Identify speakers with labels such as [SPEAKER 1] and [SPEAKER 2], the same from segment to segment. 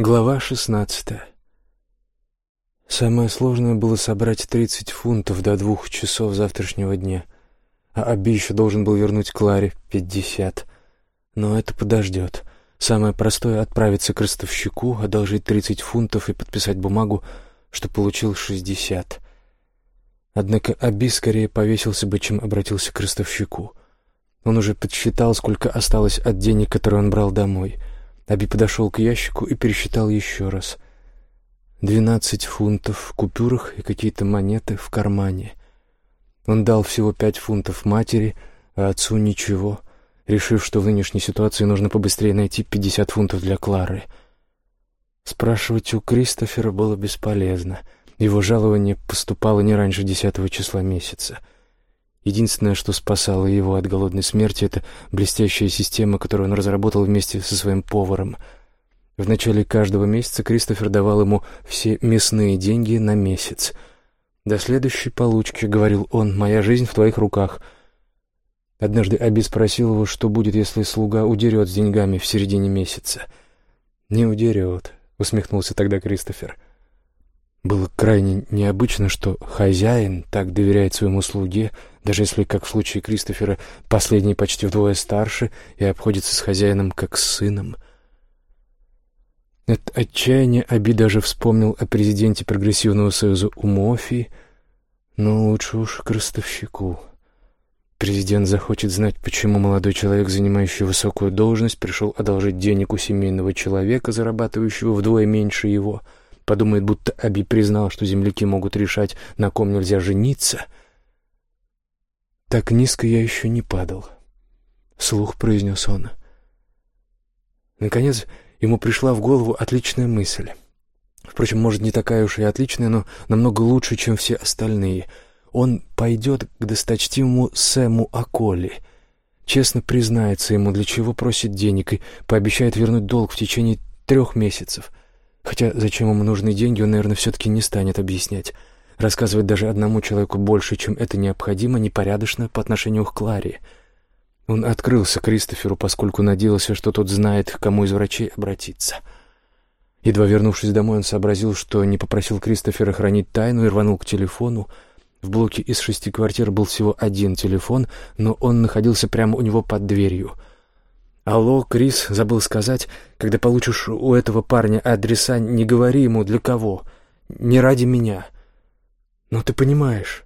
[SPEAKER 1] Глава шестнадцатая. Самое сложное было собрать тридцать фунтов до двух часов завтрашнего дня, а Аби еще должен был вернуть Кларе пятьдесят. Но это подождет. Самое простое — отправиться к ростовщику, одолжить тридцать фунтов и подписать бумагу, что получил шестьдесят. Однако Аби скорее повесился бы, чем обратился к ростовщику. Он уже подсчитал, сколько осталось от денег, которые он брал домой — Аби подошел к ящику и пересчитал еще раз. Двенадцать фунтов в купюрах и какие-то монеты в кармане. Он дал всего пять фунтов матери, а отцу ничего, решив, что в нынешней ситуации нужно побыстрее найти пятьдесят фунтов для Клары. Спрашивать у Кристофера было бесполезно. Его жалование поступало не раньше десятого числа месяца — Единственное, что спасало его от голодной смерти, это блестящая система, которую он разработал вместе со своим поваром. В начале каждого месяца Кристофер давал ему все мясные деньги на месяц. «До следующей получки», — говорил он, — «моя жизнь в твоих руках». Однажды Аби спросил его, что будет, если слуга удерет с деньгами в середине месяца. «Не удерет», — усмехнулся тогда Кристофер. Было крайне необычно, что хозяин так доверяет своему слуге, даже если, как в случае Кристофера, последний почти вдвое старше и обходится с хозяином как с сыном. От отчаяния Аби даже вспомнил о президенте Прогрессивного союза Умофи, но лучше уж к ростовщику. Президент захочет знать, почему молодой человек, занимающий высокую должность, пришел одолжить денег у семейного человека, зарабатывающего вдвое меньше его — Подумает, будто Аби признал, что земляки могут решать, на ком нельзя жениться. «Так низко я еще не падал», — слух произнес он. Наконец, ему пришла в голову отличная мысль. Впрочем, может, не такая уж и отличная, но намного лучше, чем все остальные. Он пойдет к досточтимому Сэму Аколи, честно признается ему, для чего просит денег, и пообещает вернуть долг в течение трех месяцев — Хотя зачем ему нужны деньги, он, наверное, все-таки не станет объяснять. Рассказывать даже одному человеку больше, чем это необходимо, непорядочно по отношению к Кларе. Он открылся Кристоферу, поскольку надеялся, что тот знает, к кому из врачей обратиться. Едва вернувшись домой, он сообразил, что не попросил Кристофера хранить тайну и рванул к телефону. В блоке из шести квартир был всего один телефон, но он находился прямо у него под дверью — «Алло, Крис, забыл сказать, когда получишь у этого парня адреса, не говори ему для кого. Не ради меня. Но ты понимаешь».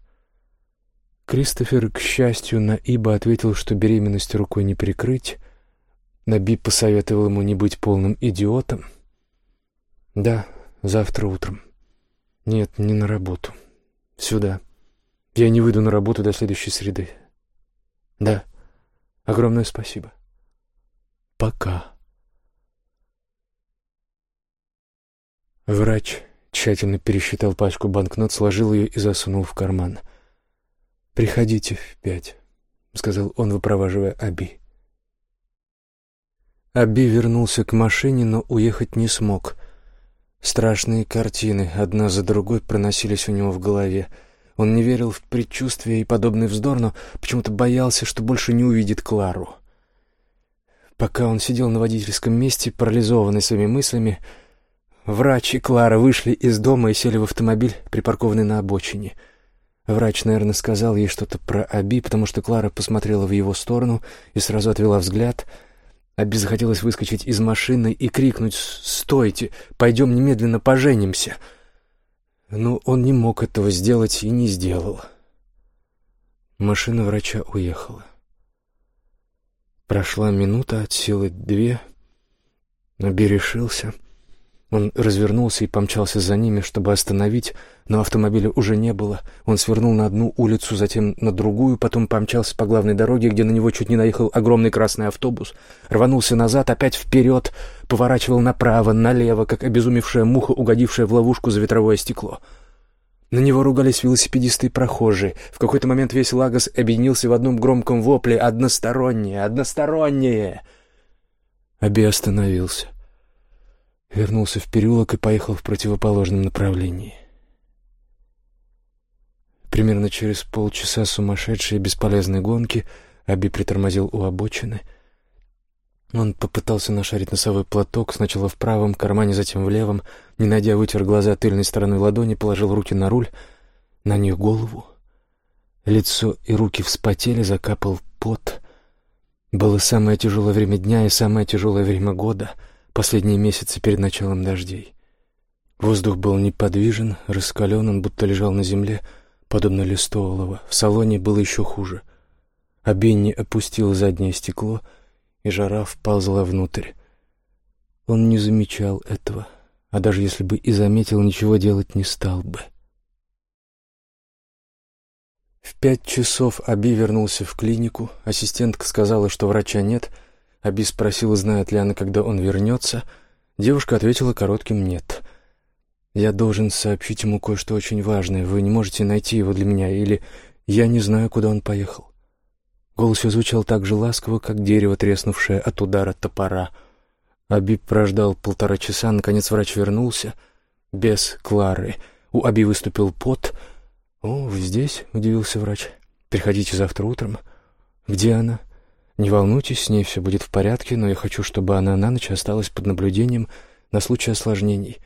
[SPEAKER 1] Кристофер, к счастью, на Иба ответил, что беременность рукой не прикрыть. Наби посоветовал ему не быть полным идиотом. «Да, завтра утром. Нет, не на работу. Сюда. Я не выйду на работу до следующей среды. Да, огромное спасибо». Пока. Врач тщательно пересчитал пачку банкнот, сложил ее и засунул в карман. «Приходите в пять», — сказал он, выпроваживая Аби. Аби вернулся к машине, но уехать не смог. Страшные картины, одна за другой, проносились у него в голове. Он не верил в предчувствие и подобный вздор, но почему-то боялся, что больше не увидит Клару. Пока он сидел на водительском месте, парализованный своими мыслями, врач и Клара вышли из дома и сели в автомобиль, припаркованный на обочине. Врач, наверное, сказал ей что-то про Аби, потому что Клара посмотрела в его сторону и сразу отвела взгляд. Аби захотелось выскочить из машины и крикнуть «Стойте! Пойдем немедленно поженимся!» Но он не мог этого сделать и не сделал. Машина врача уехала. Прошла минута, от силы две. Наби решился. Он развернулся и помчался за ними, чтобы остановить, но автомобиля уже не было. Он свернул на одну улицу, затем на другую, потом помчался по главной дороге, где на него чуть не наехал огромный красный автобус, рванулся назад, опять вперед, поворачивал направо, налево, как обезумевшая муха, угодившая в ловушку за ветровое стекло. На него ругались велосипедисты и прохожие. В какой-то момент весь Лагос объединился в одном громком вопле «Одностороннее! Одностороннее!». Аби остановился. Вернулся в переулок и поехал в противоположном направлении. Примерно через полчаса сумасшедшей и бесполезной гонки Аби притормозил у обочины. Он попытался нашарить носовой платок, сначала в правом кармане, затем в левом. Не найдя, вытер глаза тыльной стороной ладони, положил руки на руль, на нее голову. Лицо и руки вспотели, закапал пот. Было самое тяжелое время дня и самое тяжелое время года, последние месяцы перед началом дождей. Воздух был неподвижен, раскален, он будто лежал на земле, подобно листу олова. В салоне было еще хуже. А Бенни опустил заднее стекло — и жара вползла внутрь. Он не замечал этого, а даже если бы и заметил, ничего делать не стал бы. В пять часов Аби вернулся в клинику. Ассистентка сказала, что врача нет. Аби спросила, знает ли она, когда он вернется. Девушка ответила коротким «нет». «Я должен сообщить ему кое-что очень важное. Вы не можете найти его для меня, или я не знаю, куда он поехал». Голос ее звучал так же ласково, как дерево, треснувшее от удара топора. Аби прождал полтора часа, наконец врач вернулся. Без Клары. У Аби выступил пот. «О, вы здесь?» — удивился врач. «Приходите завтра утром». «Где она?» «Не волнуйтесь, с ней все будет в порядке, но я хочу, чтобы она на ночь осталась под наблюдением на случай осложнений.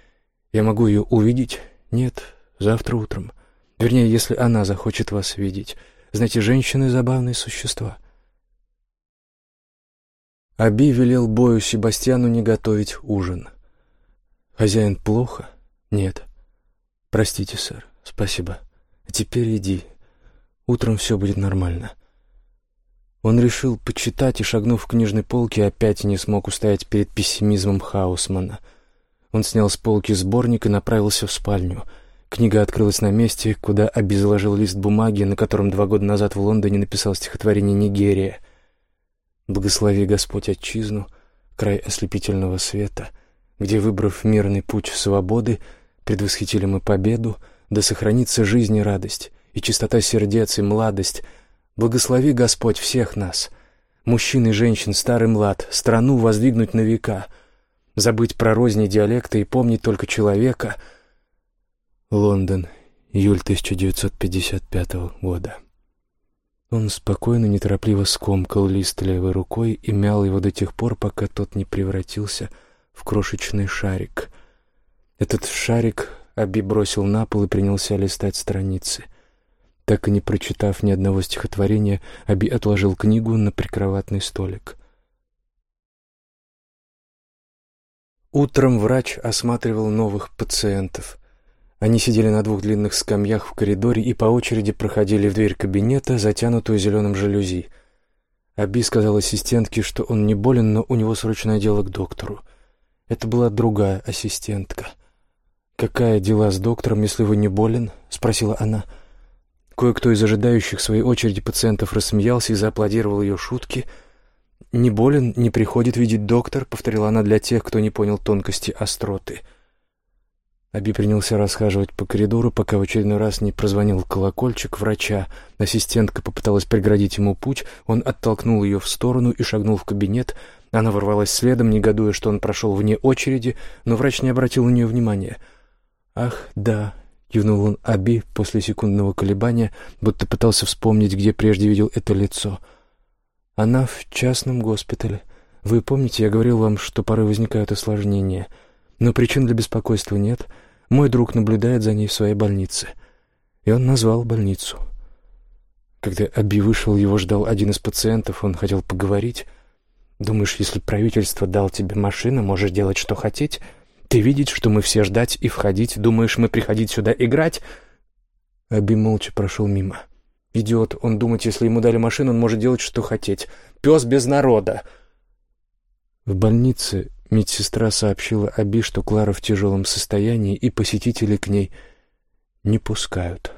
[SPEAKER 1] Я могу ее увидеть?» «Нет, завтра утром. Вернее, если она захочет вас видеть». Знаете, женщины — забавные существа. Аби велел Бою Себастьяну не готовить ужин. Хозяин плохо? Нет. Простите, сэр. Спасибо. Теперь иди. Утром все будет нормально. Он решил почитать и, шагнув к книжной полке, опять не смог устоять перед пессимизмом Хаусмана. Он снял с полки сборник и направился в спальню — Книга открылась на месте, куда обезложил лист бумаги, на котором два года назад в Лондоне написал стихотворение «Нигерия». «Благослови Господь отчизну, край ослепительного света, где, выбрав мирный путь свободы, предвосхитили мы победу, да сохранится жизнь и радость, и чистота сердец, и младость. Благослови Господь всех нас, мужчин и женщин, старый млад, страну воздвигнуть на века, забыть про розни диалекта и помнить только человека — Лондон, июль 1955 года. Он спокойно, неторопливо скомкал лист левой рукой и мял его до тех пор, пока тот не превратился в крошечный шарик. Этот шарик Аби бросил на пол и принялся листать страницы. Так и не прочитав ни одного стихотворения, Аби отложил книгу на прикроватный столик. Утром врач осматривал новых пациентов — они сидели на двух длинных скамьях в коридоре и по очереди проходили в дверь кабинета, затянутую зеленым жалюзи. Аби сказал ассистентке, что он не болен, но у него срочное дело к доктору. Это была другая ассистентка. «Какая дела с доктором, если вы не болен?» — спросила она. Кое-кто из ожидающих своей очереди пациентов рассмеялся и зааплодировал ее шутки. «Не болен, не приходит видеть доктор», — повторила она для тех, кто не понял тонкости остроты. Аби принялся расхаживать по коридору, пока в очередной раз не прозвонил колокольчик врача. Ассистентка попыталась преградить ему путь, он оттолкнул ее в сторону и шагнул в кабинет. Она ворвалась следом, негодуя, что он прошел вне очереди, но врач не обратил на нее внимания. «Ах, да», — кивнул он Аби после секундного колебания, будто пытался вспомнить, где прежде видел это лицо. «Она в частном госпитале. Вы помните, я говорил вам, что порой возникают осложнения, но причин для беспокойства нет». Мой друг наблюдает за ней в своей больнице. И он назвал больницу. Когда Аби вышел, его ждал один из пациентов, он хотел поговорить. «Думаешь, если правительство дал тебе машину, можешь делать, что хотеть? Ты видишь, что мы все ждать и входить? Думаешь, мы приходить сюда играть?» Аби молча прошел мимо. «Идиот, он думает, если ему дали машину, он может делать, что хотеть. Пес без народа!» В больнице Медсестра сообщила Аби, что Клара в тяжелом состоянии, и посетители к ней не пускают.